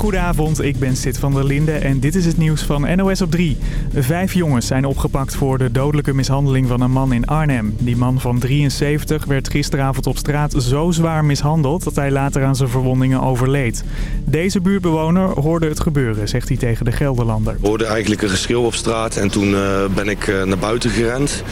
Goedenavond, ik ben Sid van der Linde en dit is het nieuws van NOS op 3. Vijf jongens zijn opgepakt voor de dodelijke mishandeling van een man in Arnhem. Die man van 73 werd gisteravond op straat zo zwaar mishandeld dat hij later aan zijn verwondingen overleed. Deze buurtbewoner hoorde het gebeuren, zegt hij tegen de Gelderlander. Ik hoorde eigenlijk een geschreeuw op straat en toen uh, ben ik uh, naar buiten gerend.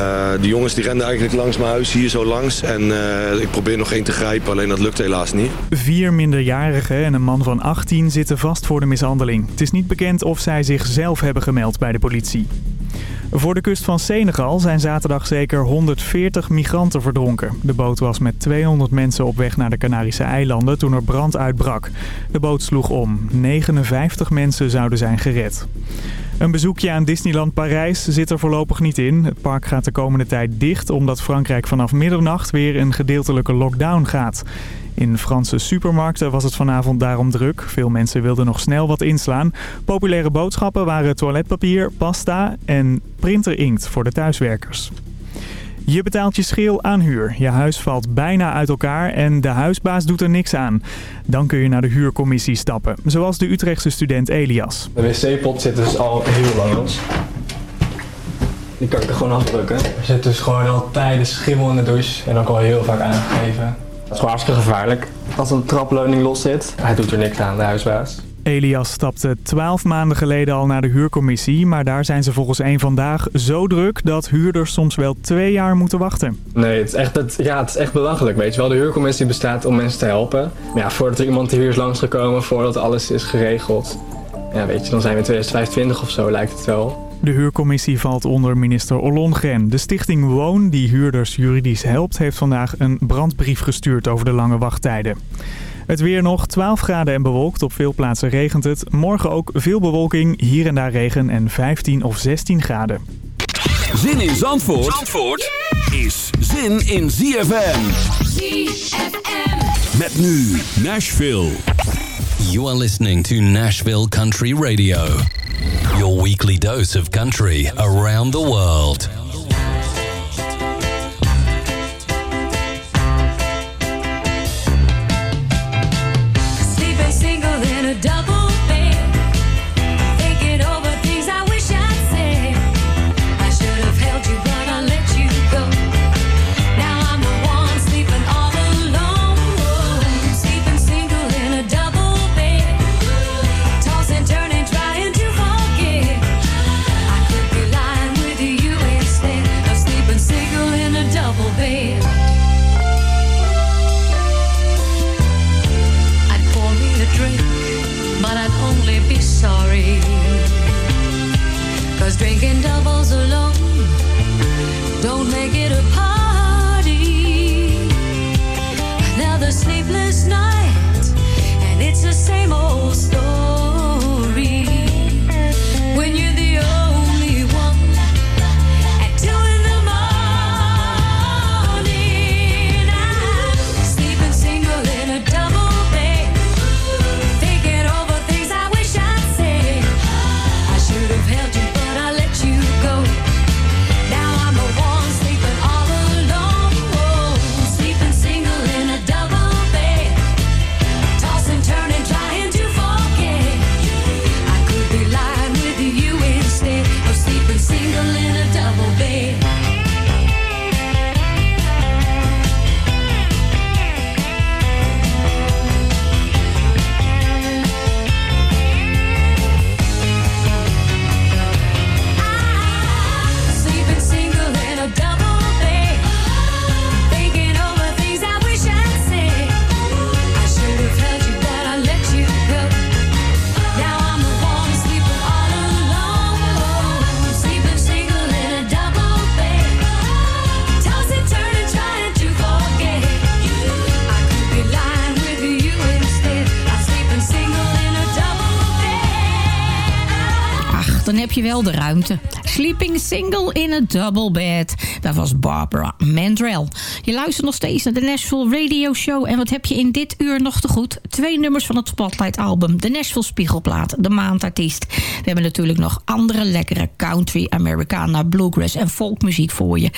Uh, de jongens die renden eigenlijk langs mijn huis hier zo langs. En uh, ik probeer nog één te grijpen, alleen dat lukt helaas niet. Vier minderjarigen en een man van 18 zitten vast voor de mishandeling. Het is niet bekend of zij zichzelf hebben gemeld bij de politie. Voor de kust van Senegal zijn zaterdag zeker 140 migranten verdronken. De boot was met 200 mensen op weg naar de Canarische eilanden toen er brand uitbrak. De boot sloeg om. 59 mensen zouden zijn gered. Een bezoekje aan Disneyland Parijs zit er voorlopig niet in. Het park gaat de komende tijd dicht omdat Frankrijk vanaf middernacht weer een gedeeltelijke lockdown gaat. In Franse supermarkten was het vanavond daarom druk. Veel mensen wilden nog snel wat inslaan. Populaire boodschappen waren toiletpapier, pasta en printerinkt voor de thuiswerkers. Je betaalt je scheel aan huur. Je huis valt bijna uit elkaar en de huisbaas doet er niks aan. Dan kun je naar de huurcommissie stappen, zoals de Utrechtse student Elias. De wc-pot zit dus al heel lang los. Die kan ik er gewoon afdrukken. Er zit dus gewoon al tijden schimmel in de douche en ook al heel vaak aangegeven. Dat is gewoon hartstikke gevaarlijk. Als een trapleuning los zit, hij doet er niks aan, de huisbaas. Elias stapte 12 maanden geleden al naar de huurcommissie, maar daar zijn ze volgens één vandaag zo druk dat huurders soms wel twee jaar moeten wachten. Nee, het is echt, het, ja, het is echt belachelijk. Weet je wel, de huurcommissie bestaat om mensen te helpen. Maar ja, voordat er iemand hier is langsgekomen, voordat alles is geregeld, ja, weet je, dan zijn we in 2025 of zo, lijkt het wel. De huurcommissie valt onder minister Ollongren. De stichting Woon, die huurders juridisch helpt, heeft vandaag een brandbrief gestuurd over de lange wachttijden. Het weer nog 12 graden en bewolkt. Op veel plaatsen regent het. Morgen ook veel bewolking, hier en daar regen en 15 of 16 graden. Zin in Zandvoort, Zandvoort is zin in ZFM. ZFM. Met nu Nashville. You are listening to Nashville Country Radio. Your weekly dose of country around the world. De ruimte. Sleeping Single in a Double Bed. Dat was Barbara Mandrell. Je luistert nog steeds naar de Nashville Radio Show. En wat heb je in dit uur nog te goed? Twee nummers van het Spotlight album. De Nashville Spiegelplaat, de maandartiest. We hebben natuurlijk nog andere lekkere country, Americana, bluegrass en folkmuziek voor je.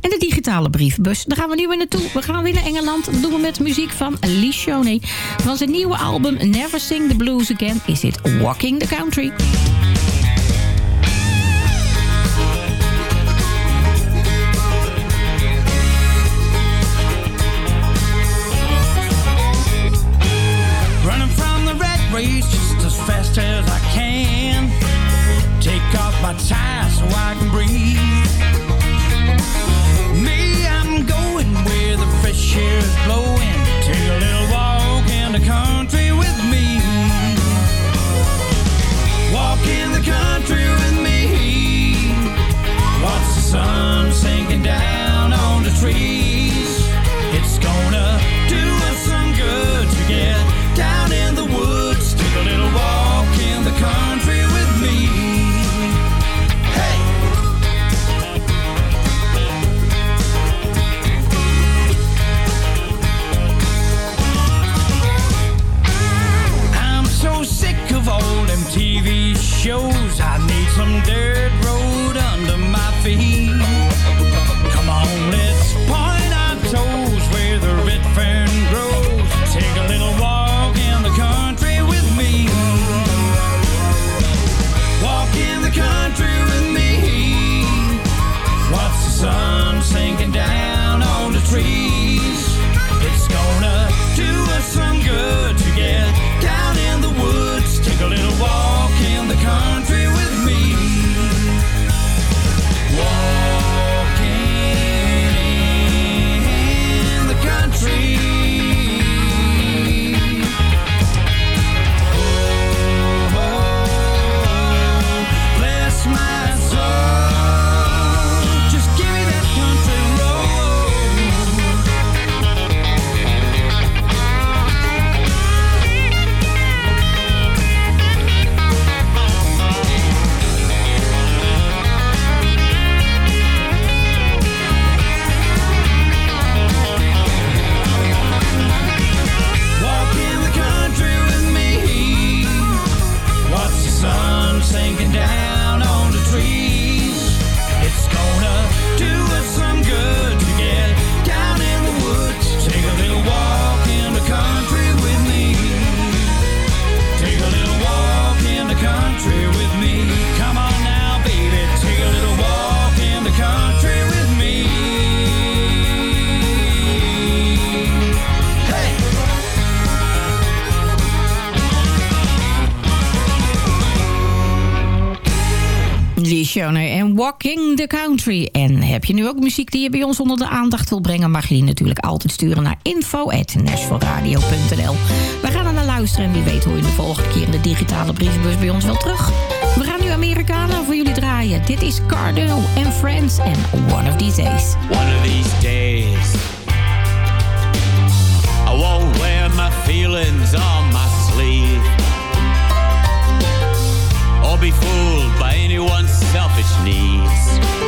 En de digitale briefbus, daar gaan we nu weer naartoe. We gaan weer naar Engeland. Dat doen we met muziek van Lee Shoney. Van zijn nieuwe album Never Sing the Blues Again is dit Walking the Country. My tie so I can breathe. Walking the Country. En heb je nu ook muziek die je bij ons onder de aandacht wil brengen... mag je die natuurlijk altijd sturen naar info.nashvilleradio.nl. We gaan er naar luisteren en wie weet hoor je de volgende keer... in de digitale brievenbus bij ons wel terug. We gaan nu Americana voor jullie draaien. Dit is Cardinal and Friends en One of These Days. One of these days, I won't wear my feelings on my sleeve or be fooled by anyone's selfish needs.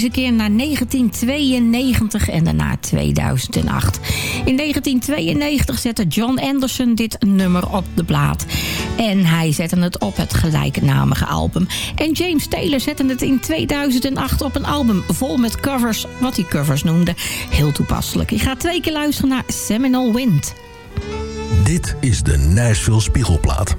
deze keer naar 1992 en daarna 2008. In 1992 zette John Anderson dit nummer op de plaat. En hij zette het op het gelijknamige album. En James Taylor zette het in 2008 op een album vol met covers, wat hij covers noemde. Heel toepasselijk. Ik ga twee keer luisteren naar Seminole Wind. Dit is de Nashville Spiegelplaat.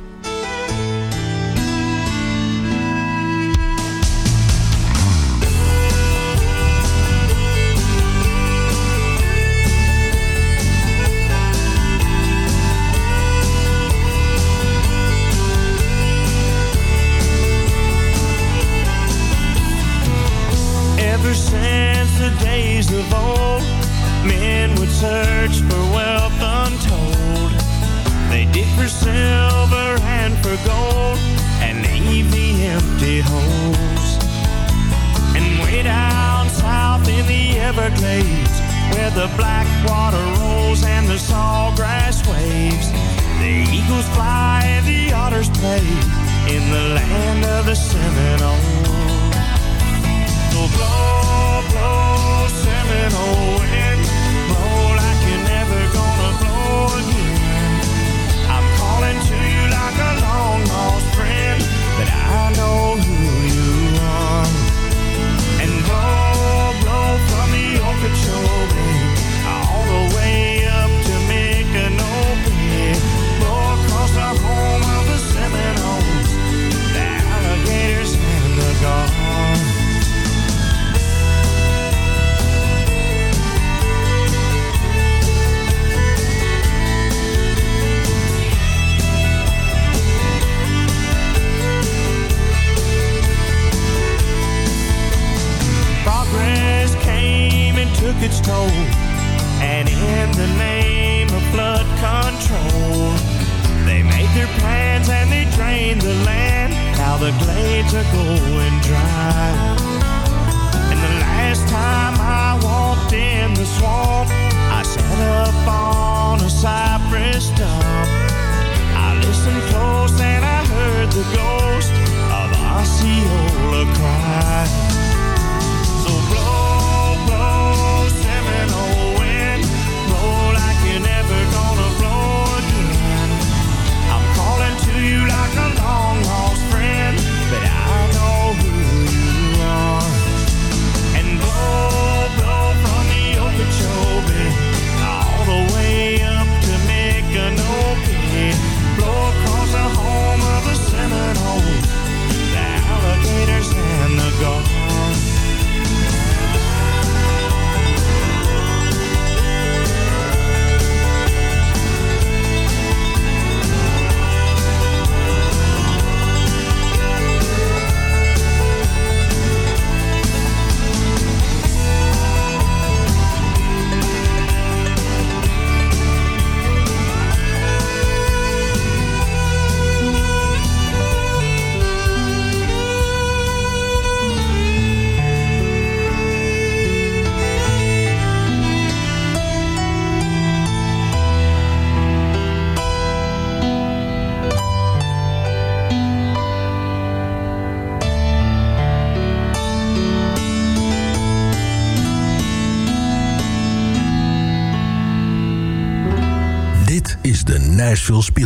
Nashville Speed.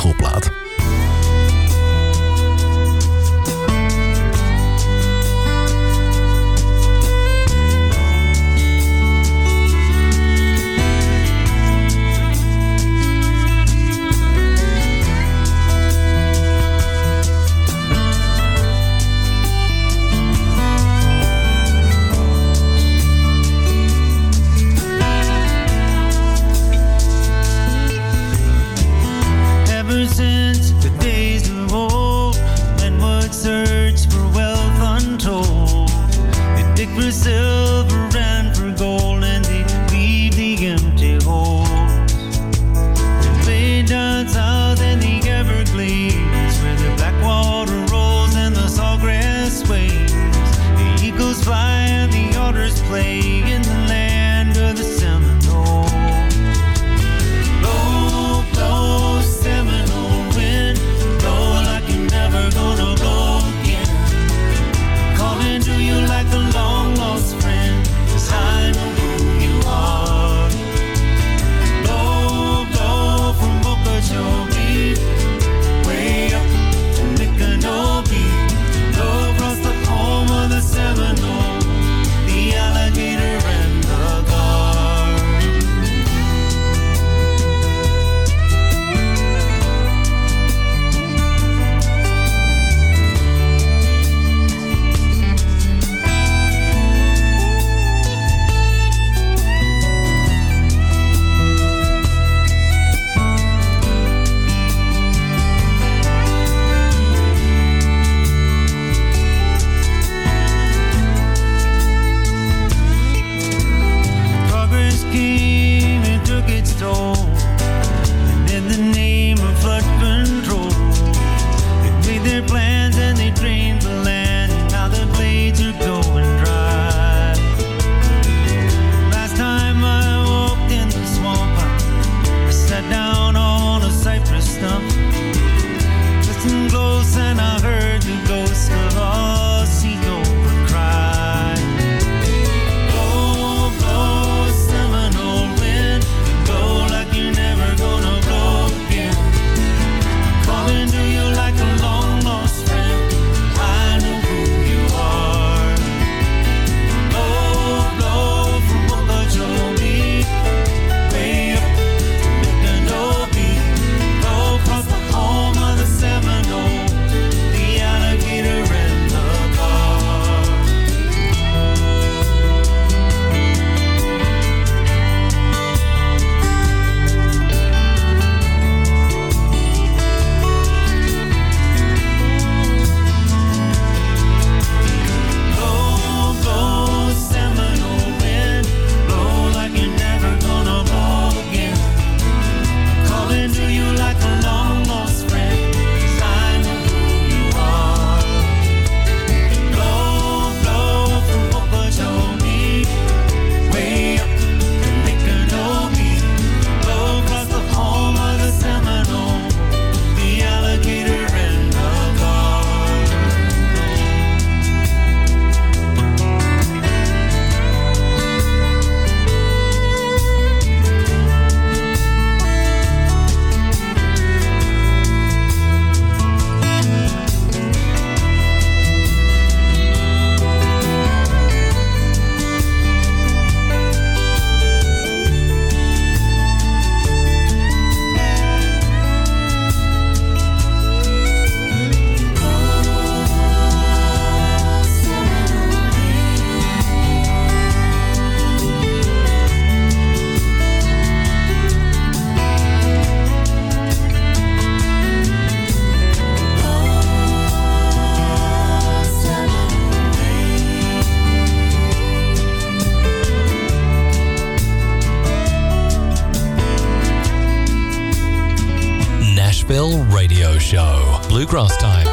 bluegrass time.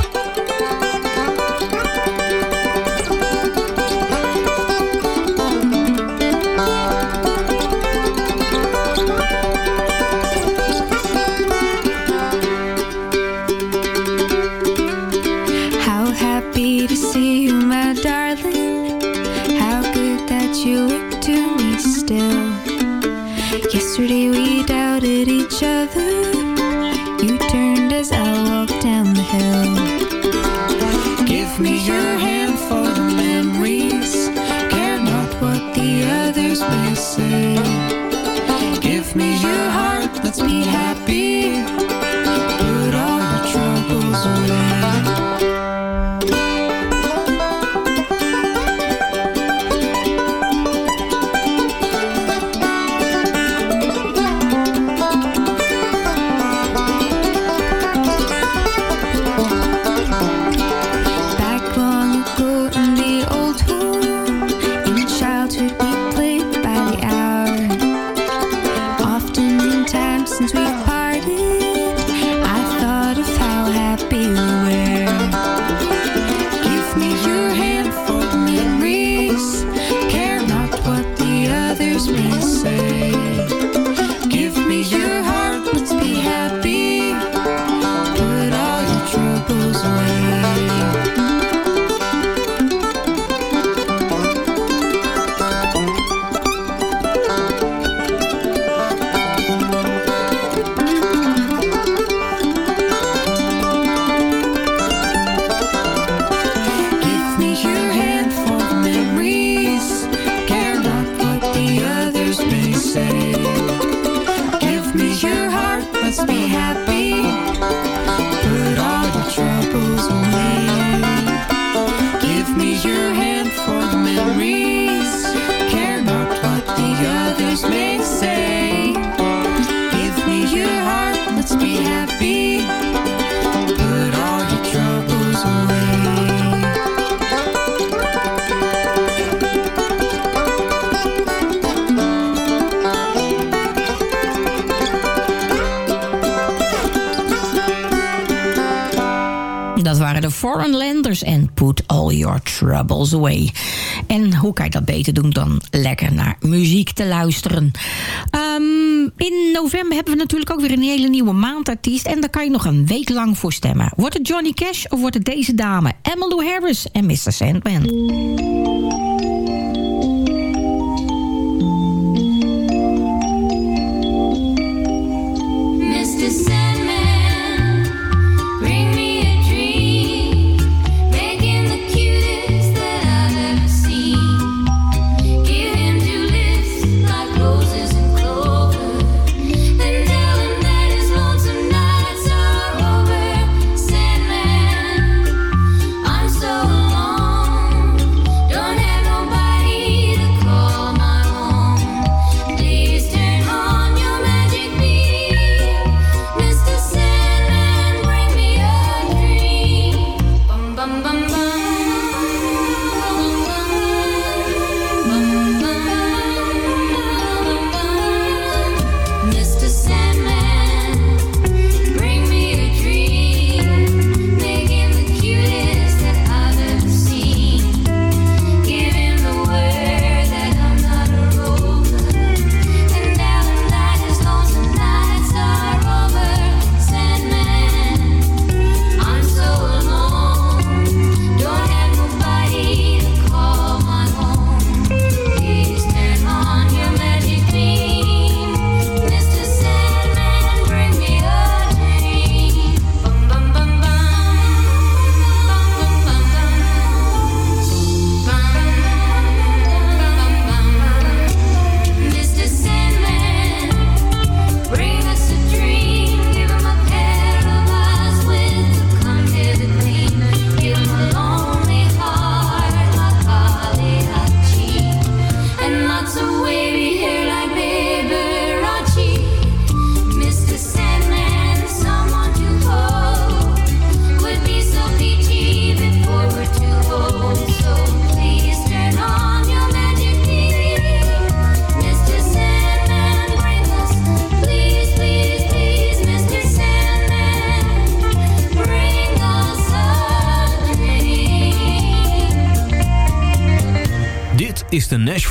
Rebels away. En hoe kan je dat beter doen dan lekker naar muziek te luisteren? Ehm, in november hebben we natuurlijk ook weer een hele nieuwe maandartiest. En daar kan je nog een week lang voor stemmen. Wordt het Johnny Cash of wordt het deze dame? Emmylou Harris en Mr. Sandman.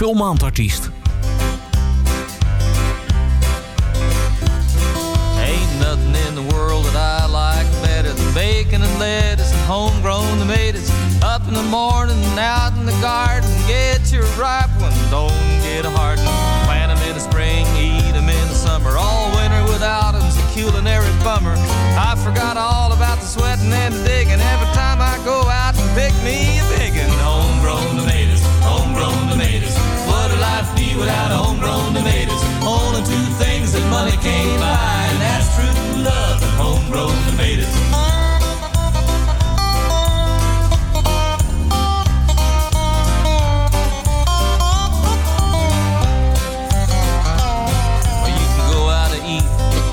De Ain't nothing in the world that I like better than bacon and lettuce and homegrown tomatoes. Up in the morning and out in the garden, get your ripe one, don't get a hard. Plant 'em in the spring, eat 'em in the summer. All winter without 'em's a culinary bummer. I forgot all about the sweating and the digging every time I go out and pick me without homegrown tomatoes? Only two things that money can't buy, and that's true love and homegrown tomatoes. Well, you can go out and eat,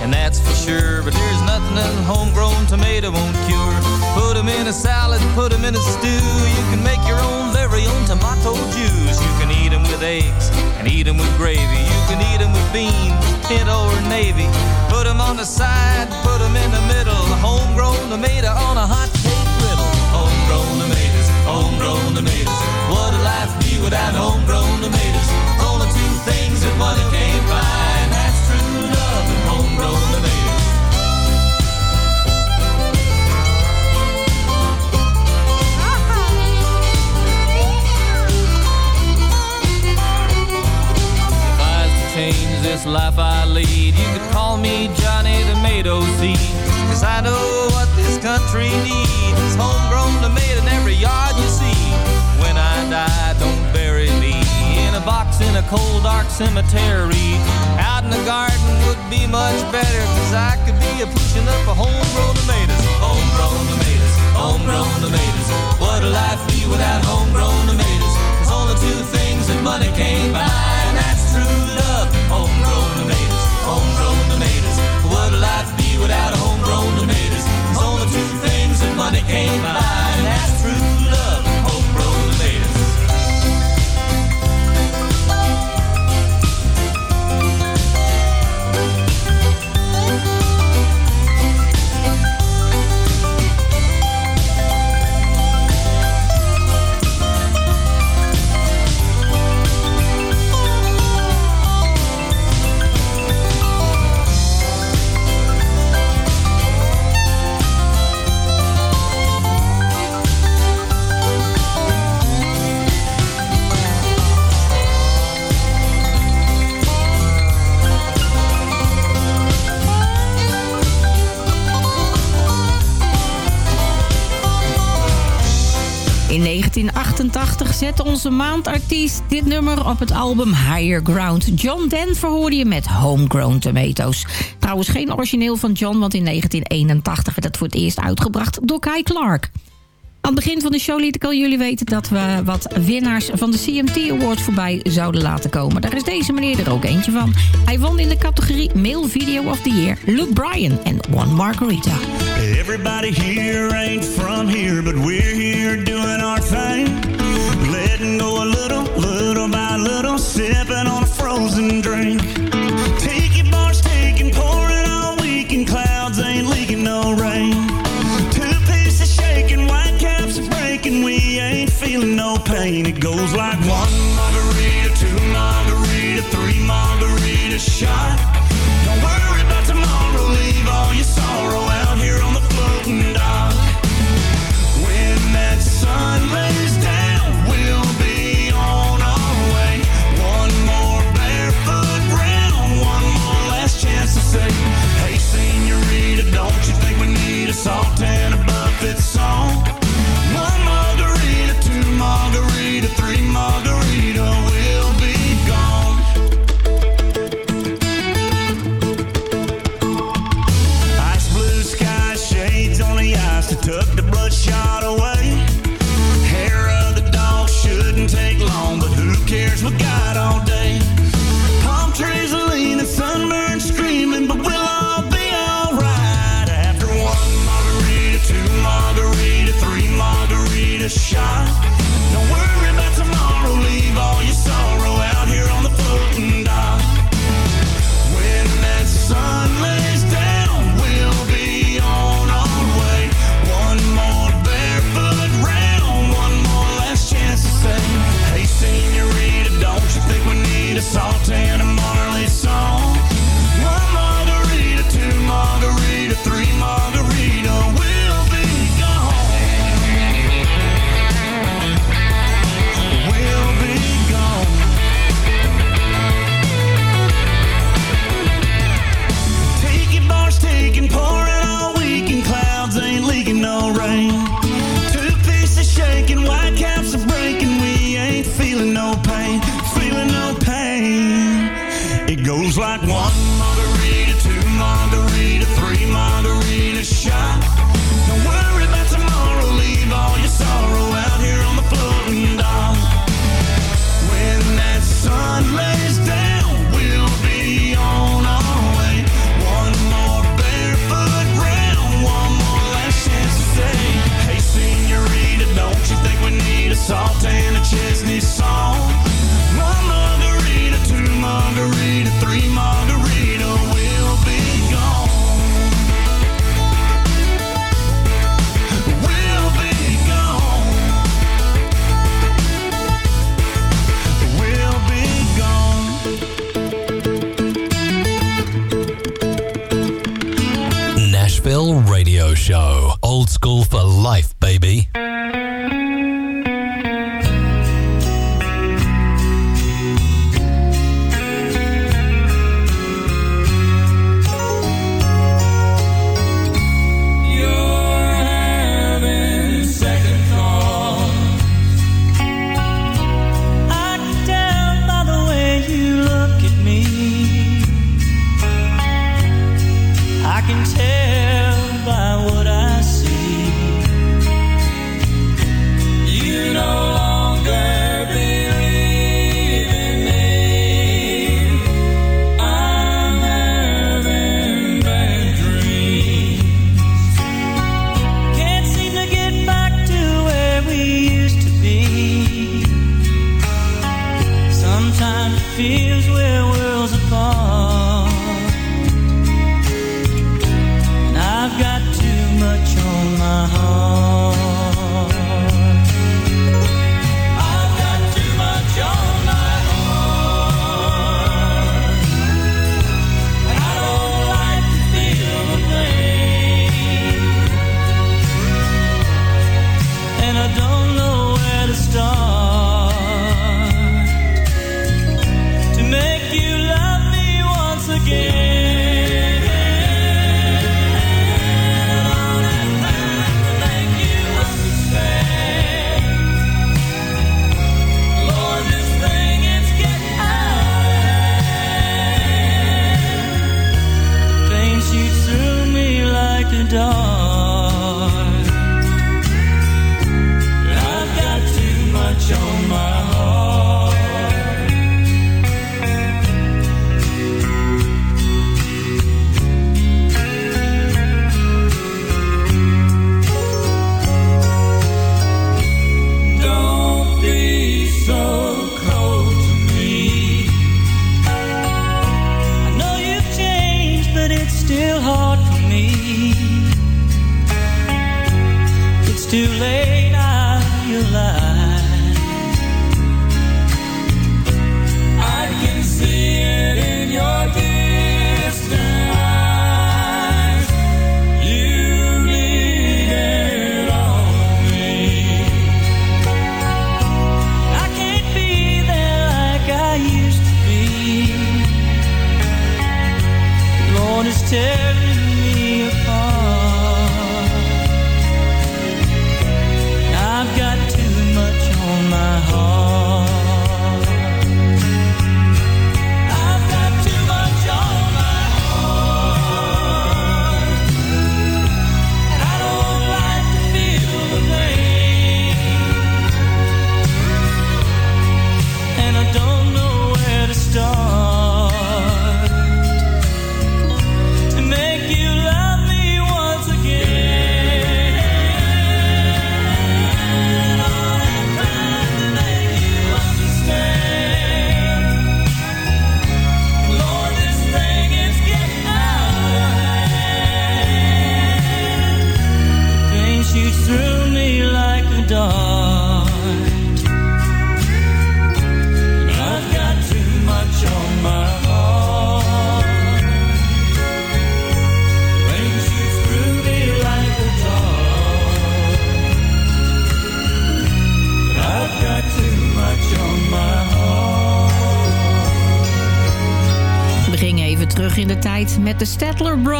and that's for sure. But there's nothing that a homegrown tomato won't cure. Put 'em in a salad, put 'em in a stew. You can make your own very own tomato juice. You eggs and eat 'em with gravy. You can eat 'em with beans, pinto or navy. Put 'em on the side, put 'em in the middle. A homegrown tomato on a hot cake griddle. Homegrown tomatoes, homegrown tomatoes. What would life be without homegrown tomatoes? Only two things that money can't buy, and that's true love and homegrown tomatoes. Change this life I lead, you could call me Johnny Tomato Seed. Cause I know what this country needs is homegrown tomato in every yard you see. When I die, don't bury me in a box in a cold, dark cemetery. Out in the garden would be much better, cause I could be a pushing up a homegrown tomatoes. Homegrown tomatoes, homegrown tomatoes. What a life be without homegrown tomatoes? Dit nummer op het album Higher Ground. John Denver hoorde je met Homegrown Tomatoes. Trouwens geen origineel van John, want in 1981 werd het voor het eerst uitgebracht door Kai Clark. Aan het begin van de show liet ik al jullie weten dat we wat winnaars van de CMT Award voorbij zouden laten komen. Daar is deze meneer er ook eentje van. Hij won in de categorie Male Video of the Year, Luke Bryan en One Margarita. Everybody here ain't from here, but we're here doing our thing. Letting go a little, little by little, sipping on a frozen drink. Tiki bars taking, pouring all weekend, clouds ain't leaking no rain. Two pieces shaking, white caps are breaking, we ain't feeling no pain. It goes like one margarita, two margarita, three margarita shot.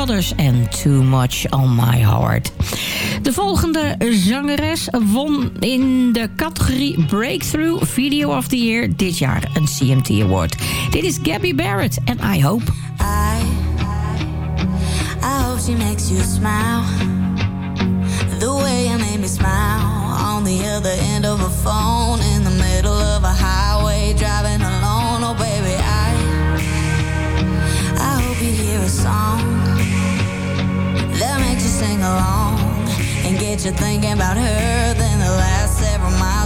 Brothers en Too Much On My Heart. De volgende zangeres won in de categorie Breakthrough Video of the Year dit jaar een CMT Award. Dit is Gabby Barrett en I Hope. I, I hope she makes you smile. The way you made me smile on the other end of a phone in the middle of a highway driving alone. Oh baby, I I hope you hear a song. sing along and get you thinking about her than the last several miles.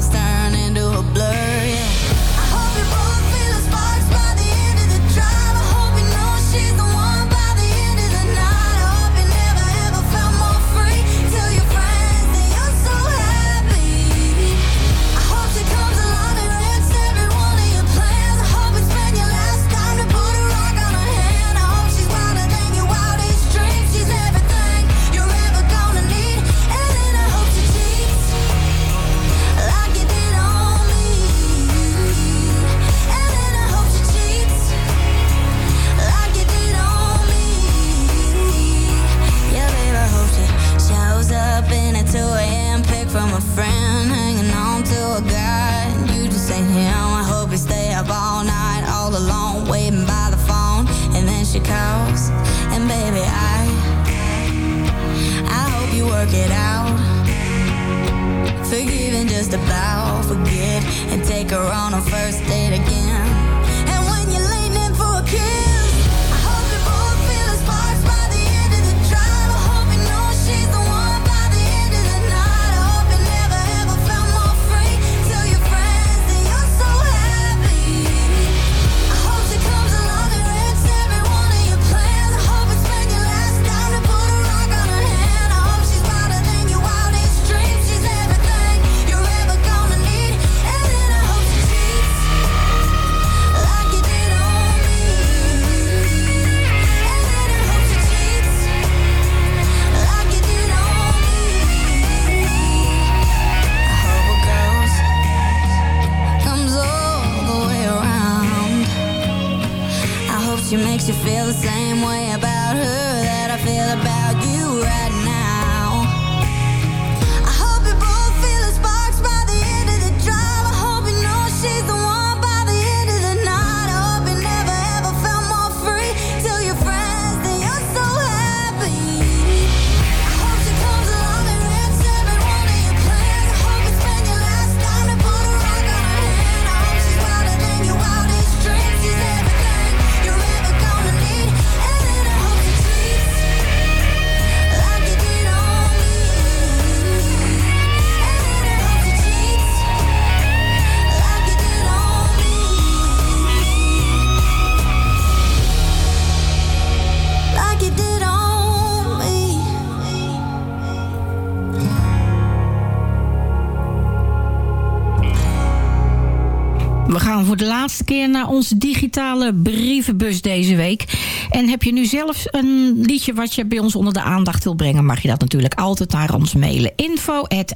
voor de laatste keer naar onze digitale brievenbus deze week. En heb je nu zelf een liedje wat je bij ons onder de aandacht wil brengen... mag je dat natuurlijk altijd naar ons mailen. Info at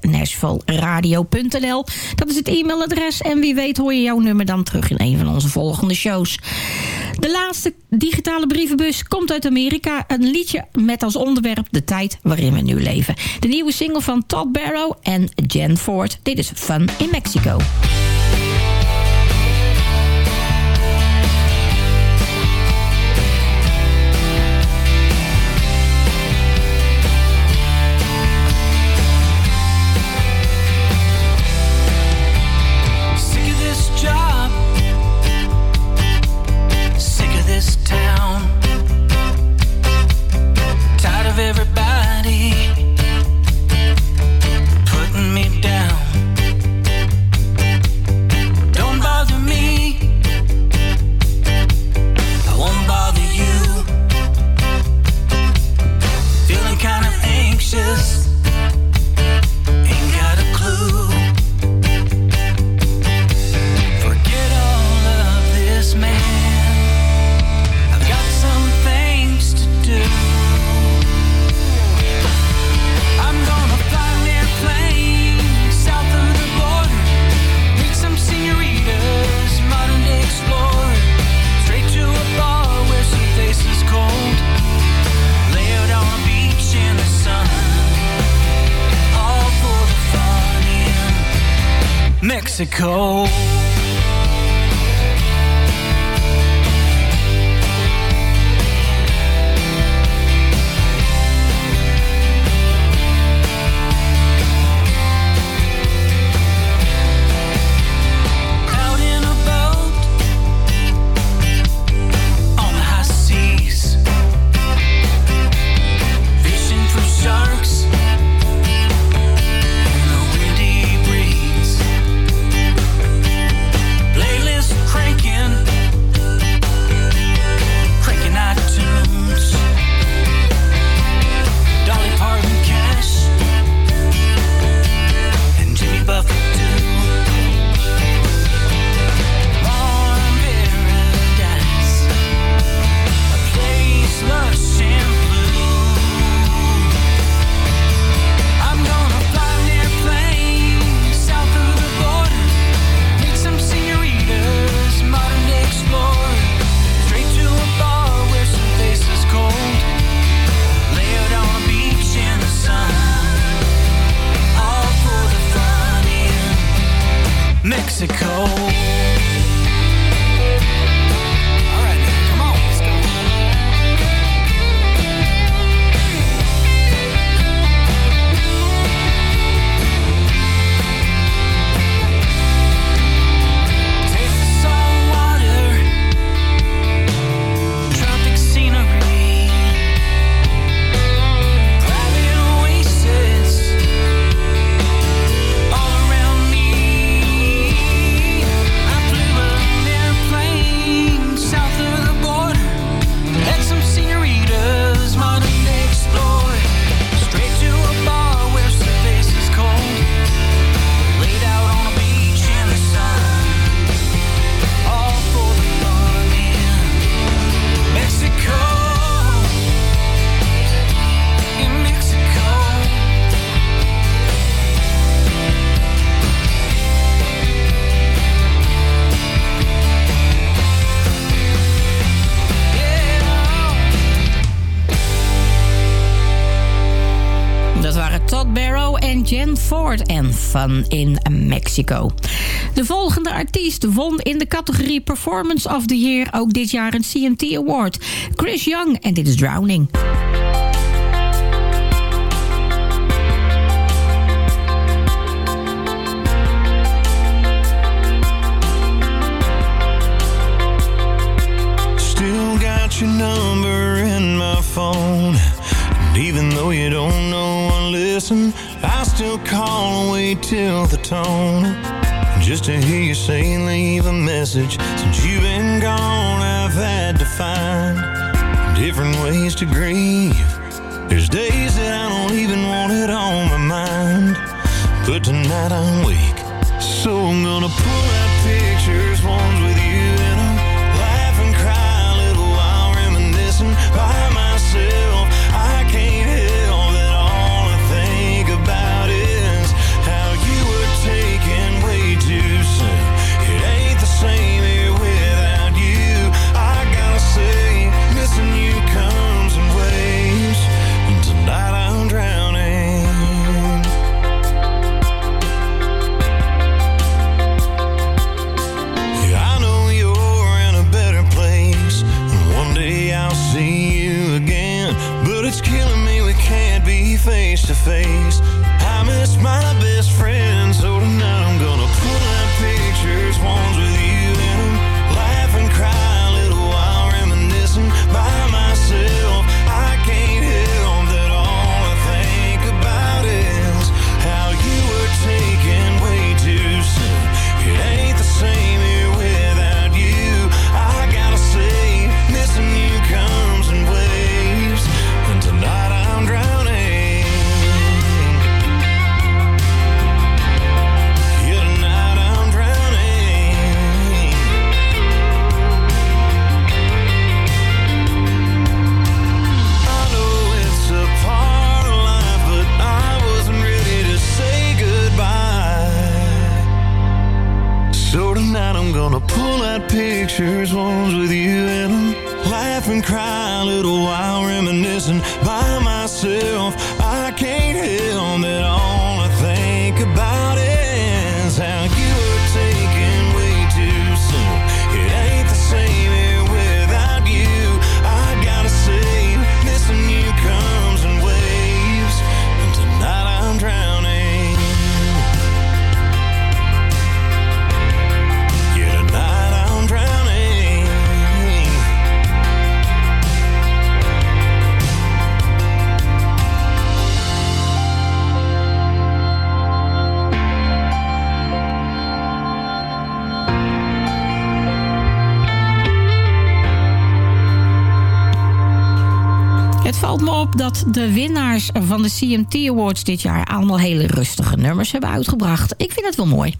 Dat is het e-mailadres. En wie weet hoor je jouw nummer dan terug in een van onze volgende shows. De laatste digitale brievenbus komt uit Amerika. Een liedje met als onderwerp de tijd waarin we nu leven. De nieuwe single van Todd Barrow en Jen Ford. Dit is Fun in Mexico. van in Mexico. De volgende artiest won in de categorie Performance of the Year ook dit jaar een CMT Award. Chris Young en dit is Drowning. till the tone. Just to hear you say leave a message. Since you've been gone I've had to find Different ways to grieve. There's days that I don't even want it on my mind. But tonight I'm weak So I'm gonna pull out pictures Ones dat de winnaars van de CMT Awards dit jaar... allemaal hele rustige nummers hebben uitgebracht. Ik vind het wel mooi.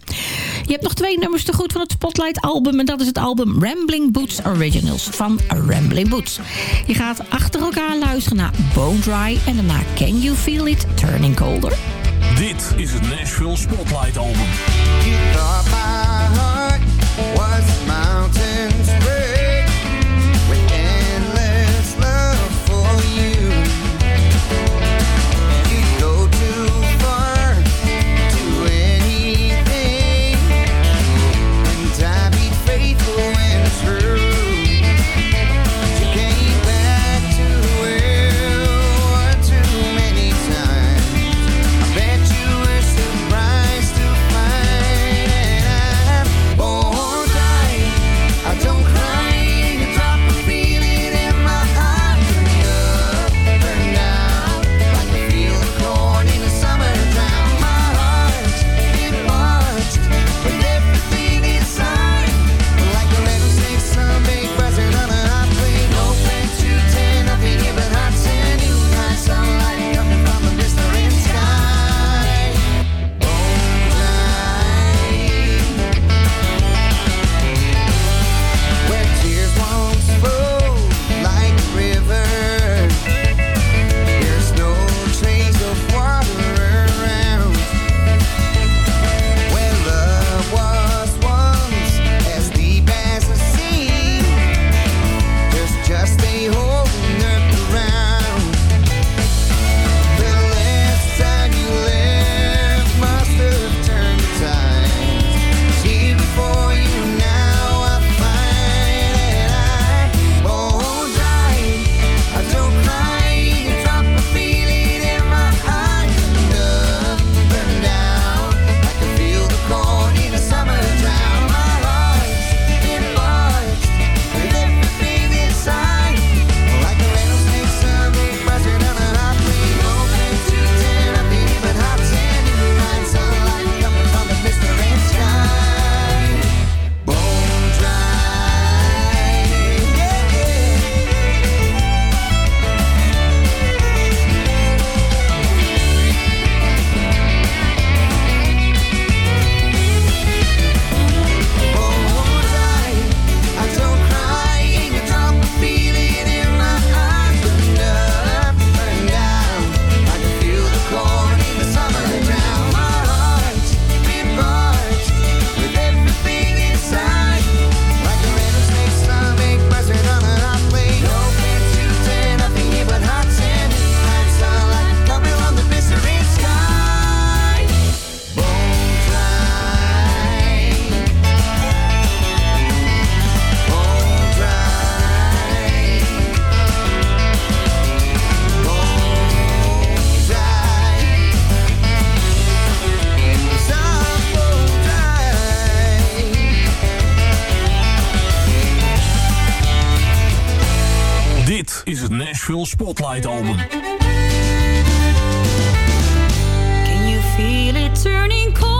Je hebt nog twee nummers te goed van het Spotlight album... en dat is het album Rambling Boots Originals van Rambling Boots. Je gaat achter elkaar luisteren naar Bone Dry... en daarna Can You Feel It Turning Colder. Dit is het Nashville Spotlight album. Nashville Spotlight album. Can you feel it turning cold?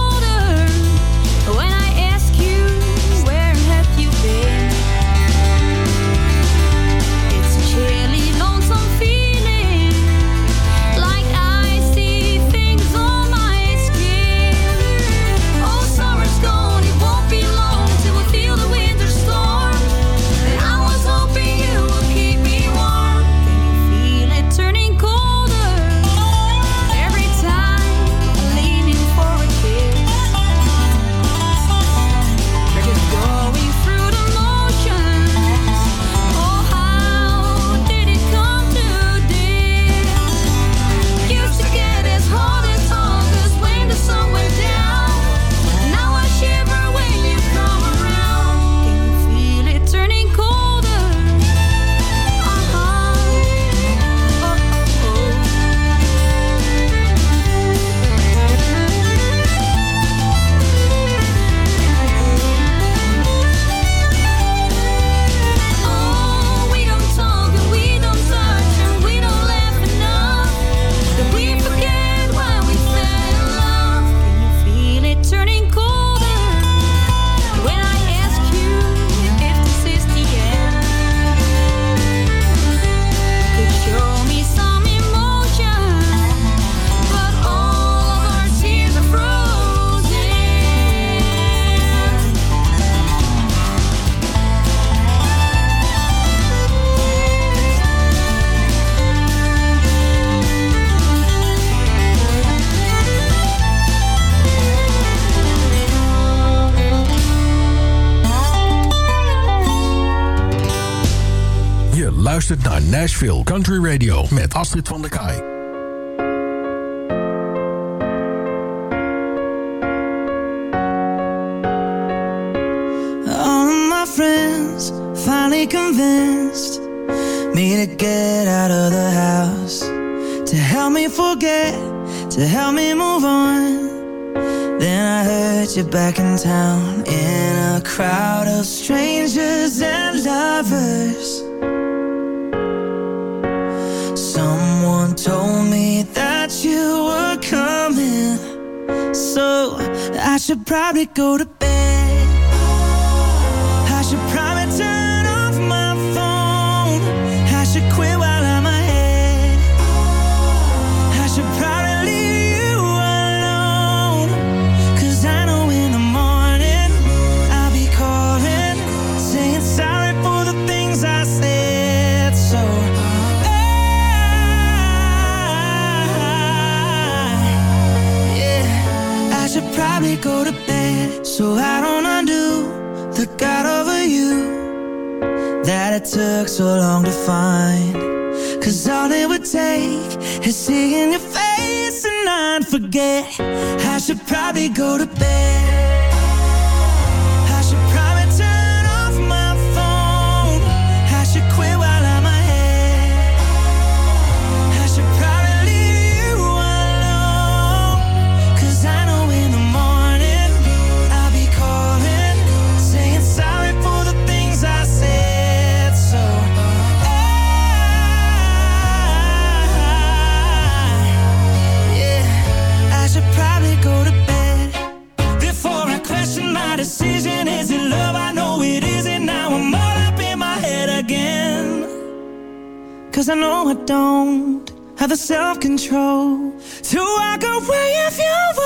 Luistert naar Nashville Country Radio met Astrid van der Kaai. All of my friends finally convinced me to get out of the house, to help me forget, to help me move on. Then I heard you back in town in a crowd of strangers and lovers. That you were coming, so I should probably go to so I don't undo the God over you that it took so long to find. Cause all it would take is seeing your face and I'd forget. I should probably go to bed. Don't have the self control to walk away if you're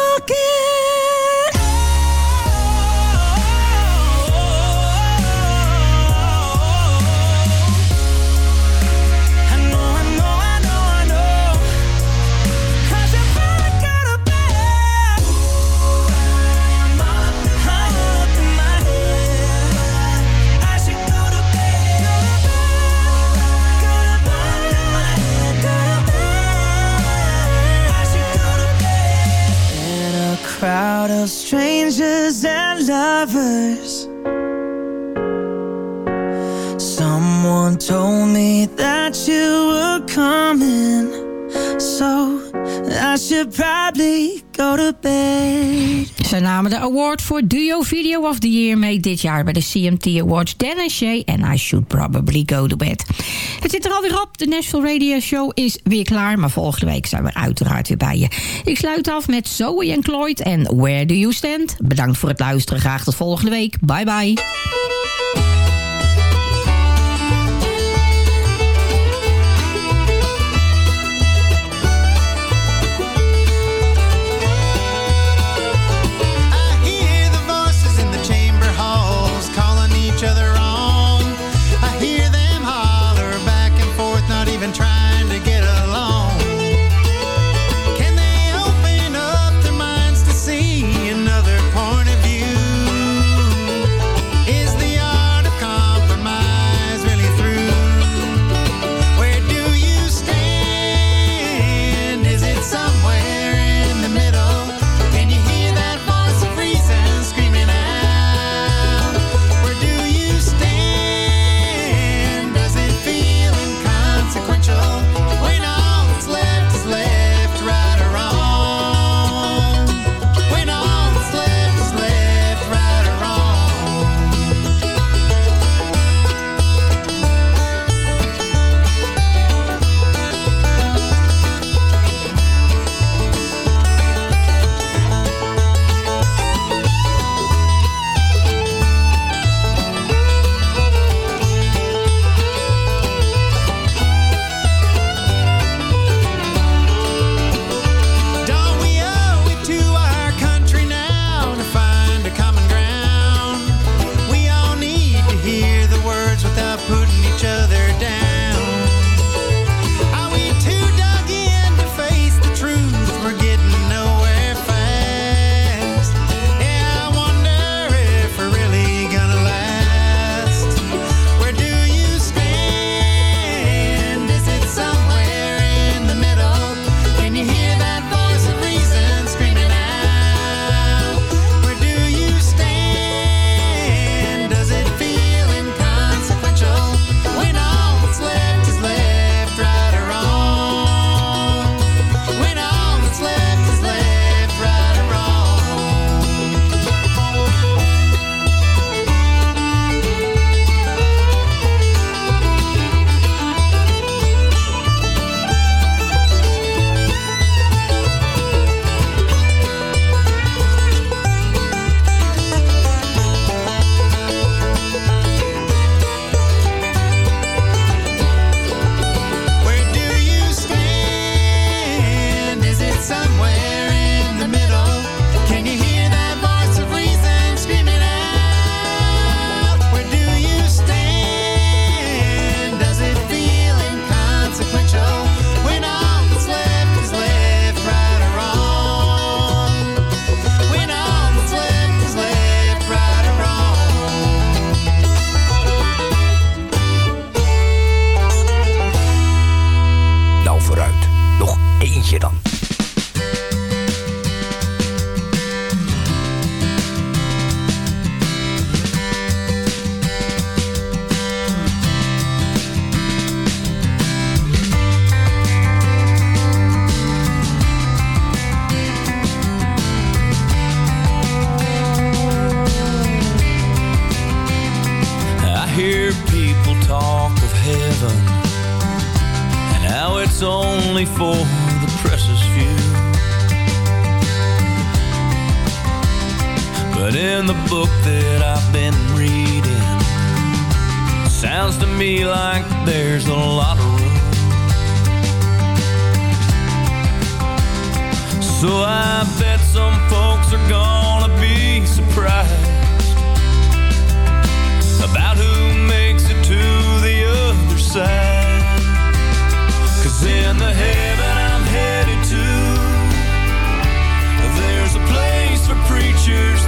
crowd of strangers and lovers. Someone told me that you were coming, so I should probably go to bed. Ze namen de award voor Duo Video of the Year mee dit jaar bij de CMT Awards. En Shay en I Should Probably Go to Bed. Het zit er alweer op. De Nashville Radio Show is weer klaar. Maar volgende week zijn we uiteraard weer bij je. Ik sluit af met Zoe en Cloyd en Where Do You Stand. Bedankt voor het luisteren. Graag tot volgende week. Bye bye. there's a place for preachers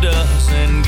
doesn't